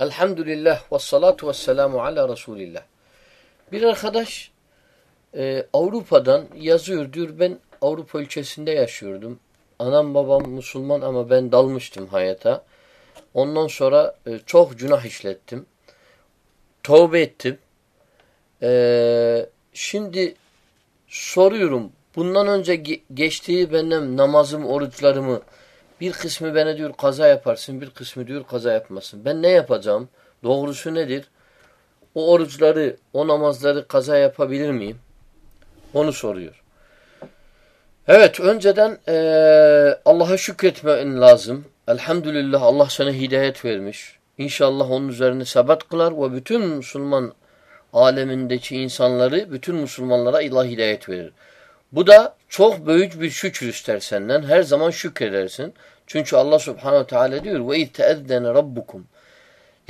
Elhamdülillah ve salatu ve selamu ala Resulillah. Bir arkadaş e, Avrupa'dan yazıyor diyor ben Avrupa ülkesinde yaşıyordum. Anam babam Müslüman ama ben dalmıştım hayata. Ondan sonra e, çok günah işlettim. Tövbe ettim. E, şimdi soruyorum bundan önce ge geçtiği benim namazım, oruçlarımı bir kısmı bana diyor kaza yaparsın, bir kısmı diyor kaza yapmasın. Ben ne yapacağım? Doğrusu nedir? O oruçları, o namazları kaza yapabilir miyim? Onu soruyor. Evet, önceden e, Allah'a şükretmen lazım. Elhamdülillah Allah sana hidayet vermiş. İnşallah onun üzerine sebat kılar ve bütün Müslüman alemindeki insanları, bütün Müslümanlara Allah hidayet verir. Bu da çok büyük bir şükür ister senden. Her zaman şükredersin. Çünkü Allah Subhanahu Teala diyor ve ittezzene rabbukum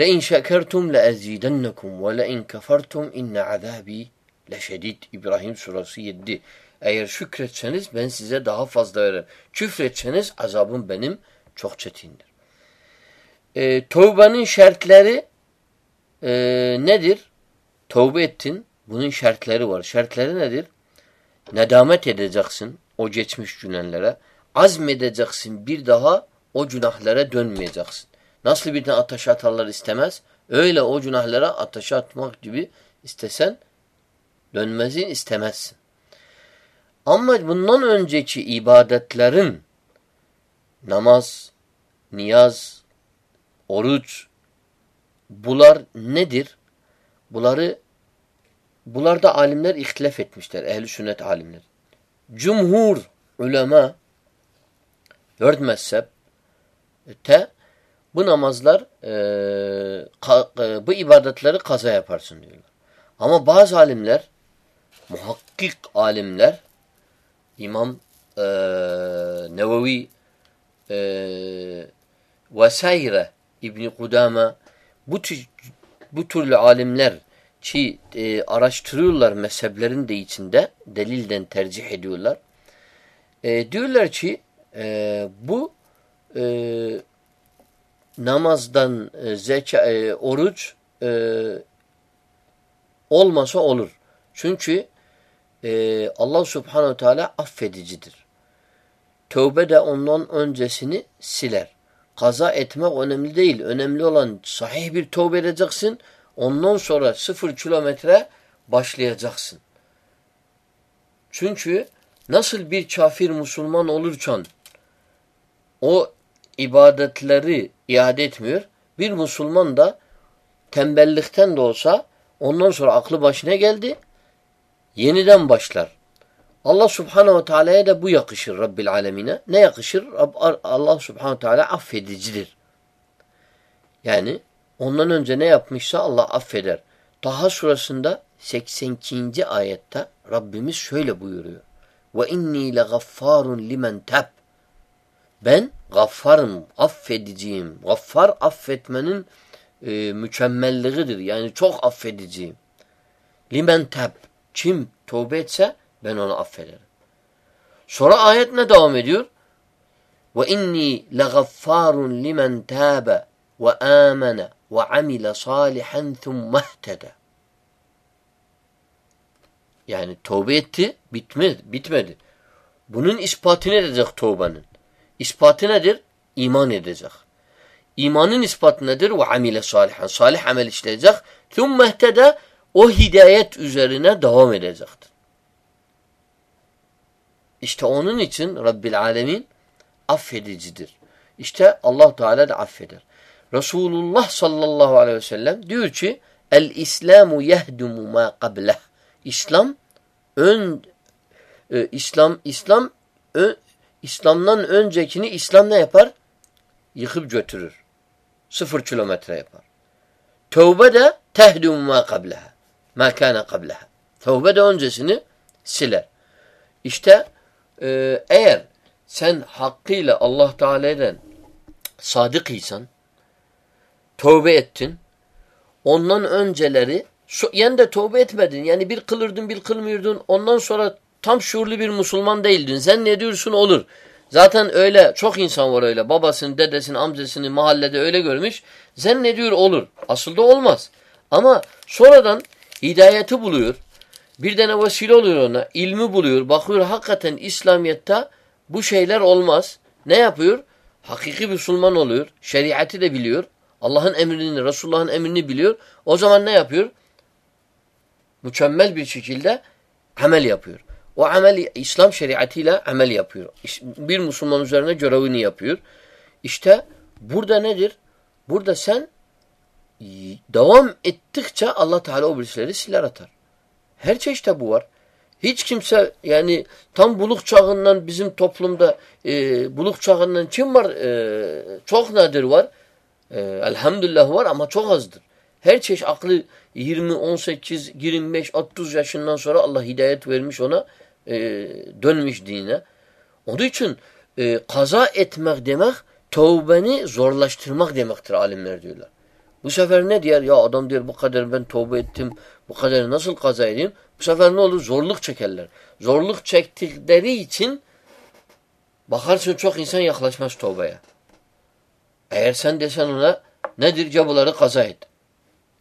le in şekertum le azidennekum ve le in kefertum inne azabi leşedid İbrahim suresi 7. Eğer şükretseniz ben size daha fazla veririm. Küfretseniz azabım benim çok çetindir. E, tövbenin şartları e, nedir? Tövbe ettin. Bunun şartları var. Şartları nedir? Nedamet edeceksin o geçmiş günahlara. Azmedeceksin bir daha o günahlara dönmeyeceksin. Nasıl bir ateş atarlar istemez? Öyle o günahlara ateşe atmak gibi istesen dönmezin istemezsin. Ama bundan önceki ibadetlerin namaz, niyaz, oruç bunlar nedir? Bunları Bunlarda alimler ihtilaf etmişler. Ehli sünnet alimler. Cumhur ulema dört mezhep te bu namazlar e, e, bu ibadetleri kaza yaparsın diyorlar. Ama bazı alimler muhakkik alimler İmam e, Nevevi e, vesaire İbni Kudame bu, bu türlü alimler ki e, araştırıyorlar mezheplerin de içinde delilden tercih ediyorlar. E, diyorlar ki e, bu e, namazdan e, zeka, e, oruç e, olmasa olur. Çünkü e, Allah subhanehu teala affedicidir. Tövbe de ondan öncesini siler. Kaza etmek önemli değil. Önemli olan sahih bir tövbe edeceksin. Ondan sonra sıfır kilometre başlayacaksın. Çünkü nasıl bir kafir Müslüman olurken o ibadetleri iade etmiyor, bir Müslüman da tembellikten de olsa ondan sonra aklı başına geldi, yeniden başlar. Allah subhanehu ve teala'ya da bu yakışır Rabbil alemine. Ne yakışır? Allah subhanehu ve teala affedicidir. Yani Ondan önce ne yapmışsa Allah affeder. Taha surasında 82. ayette Rabbimiz şöyle buyuruyor. Ve inni le gaffarun limen tab. Ben gaffarım, affediciyim. Gaffar affetmenin e, mükemmelliğidir. Yani çok affediciyim. Limen tab. Kim tövbe etse ben onu affederim. Sonra ayet ne devam ediyor? Ve inni le gaffarun limen tabe ve amene ve amile salihan thumma ihteda. Yani tövbe etti, bitmedi, bitmedi. Bunun ispatı ne edecek tövbenin? İspatı nedir? İman edecek. İmanın ispatı nedir? Ve amile salihan. Salih amel işleyecek. Thumma ihteda o hidayet üzerine devam edecektir. İşte onun için Rabbil Alemin affedicidir. İşte Allah Teala da affeder. Resulullah sallallahu aleyhi ve sellem diyor ki el İslamu yehdumu ma qableh. İslam ön e, İslam İslam ö, İslam'dan öncekini İslam ne yapar? Yıkıp götürür. Sıfır kilometre yapar. Tevbe de tehdumu ma qableha. Ma kana qableha. Tevbe de öncesini siler. İşte e, eğer sen hakkıyla Allah Teala'dan sadık isan, tövbe ettin. Ondan önceleri yani de tövbe etmedin. Yani bir kılırdın bir kılmıyordun. Ondan sonra tam şuurlu bir Müslüman değildin. Sen ne diyorsun olur. Zaten öyle çok insan var öyle. Babasını, dedesini, amcasını mahallede öyle görmüş. Zannediyor olur. Aslında olmaz. Ama sonradan hidayeti buluyor. Bir tane vesile oluyor ona. ilmi buluyor. Bakıyor hakikaten İslamiyet'te bu şeyler olmaz. Ne yapıyor? Hakiki Müslüman oluyor. Şeriatı da biliyor. Allah'ın emrini, Resulullah'ın emrini biliyor. O zaman ne yapıyor? Mükemmel bir şekilde amel yapıyor. O amel İslam şeriatıyla amel yapıyor. Bir Müslüman üzerine görevini yapıyor. İşte burada nedir? Burada sen devam ettikçe Allah Teala o birisleri siler atar. Her çeşitte bu var. Hiç kimse yani tam buluk çağından bizim toplumda e, buluk çağından kim var? E, çok nadir var. E, elhamdülillah var ama çok azdır. Her çeşit aklı 20, 18, 25, 30 yaşından sonra Allah hidayet vermiş ona e, dönmüş dine. Onun için e, kaza etmek demek tövbeni zorlaştırmak demektir alimler diyorlar. Bu sefer ne diyor? Ya adam diyor bu kadar ben tövbe ettim. Bu kadar nasıl kaza edeyim? Bu sefer ne olur? Zorluk çekerler. Zorluk çektikleri için bakarsın çok insan yaklaşmaz tövbeye. Eğer sen desen ona nedir cabuları kaza et.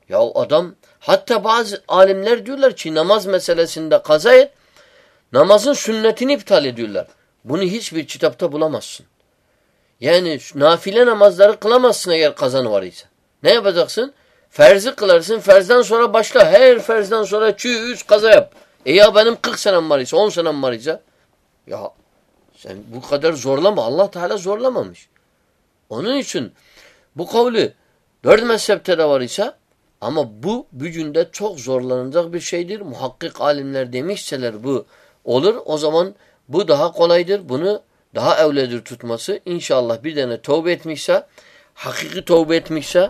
Ya adam hatta bazı alimler diyorlar ki namaz meselesinde kaza et namazın sünnetini iptal ediyorlar. Bunu hiçbir kitapta bulamazsın. Yani nafile namazları kılamazsın eğer kazan var ise. Ne yapacaksın? Ferzi kılarsın. Ferzden sonra başla. Her ferzden sonra çüğüz kaza yap. E ya benim 40 senem var ise 10 senem var ise ya sen bu kadar zorlama. Allah Teala zorlamamış. Onun için bu kavli dört mezhepte de var ise ama bu gücünde çok zorlanacak bir şeydir. Muhakkik alimler demişseler bu olur. O zaman bu daha kolaydır. Bunu daha evledir tutması. İnşallah bir tane tövbe etmişse, hakiki tövbe etmişse,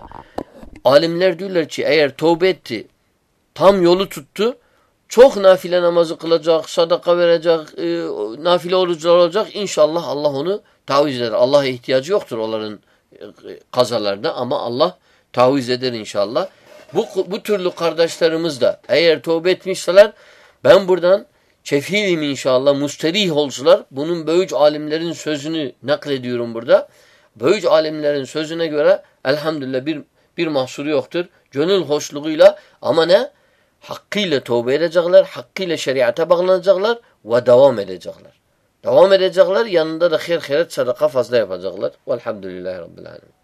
alimler diyorlar ki eğer tövbe etti, tam yolu tuttu, çok nafile namazı kılacak, sadaka verecek, e, nafile oruçlar olacak. İnşallah Allah onu taviz eder. Allah'a ihtiyacı yoktur onların e, kazalarda ama Allah taviz eder inşallah. Bu, bu türlü kardeşlerimiz de eğer tövbe etmişseler ben buradan kefilim inşallah musterih olsular. Bunun böyüc alimlerin sözünü naklediyorum burada. Böyüc alimlerin sözüne göre elhamdülillah bir bir mahsuru yoktur. Gönül hoşluğuyla ama ne? Hakkıyla tövbe edecekler, hakkıyla şeriata bağlanacaklar ve devam edecekler. Devam edecekler yanında da hayır hayret sadaka fazla yapacaklar. Velhamdülillahi Rabbil Alemin.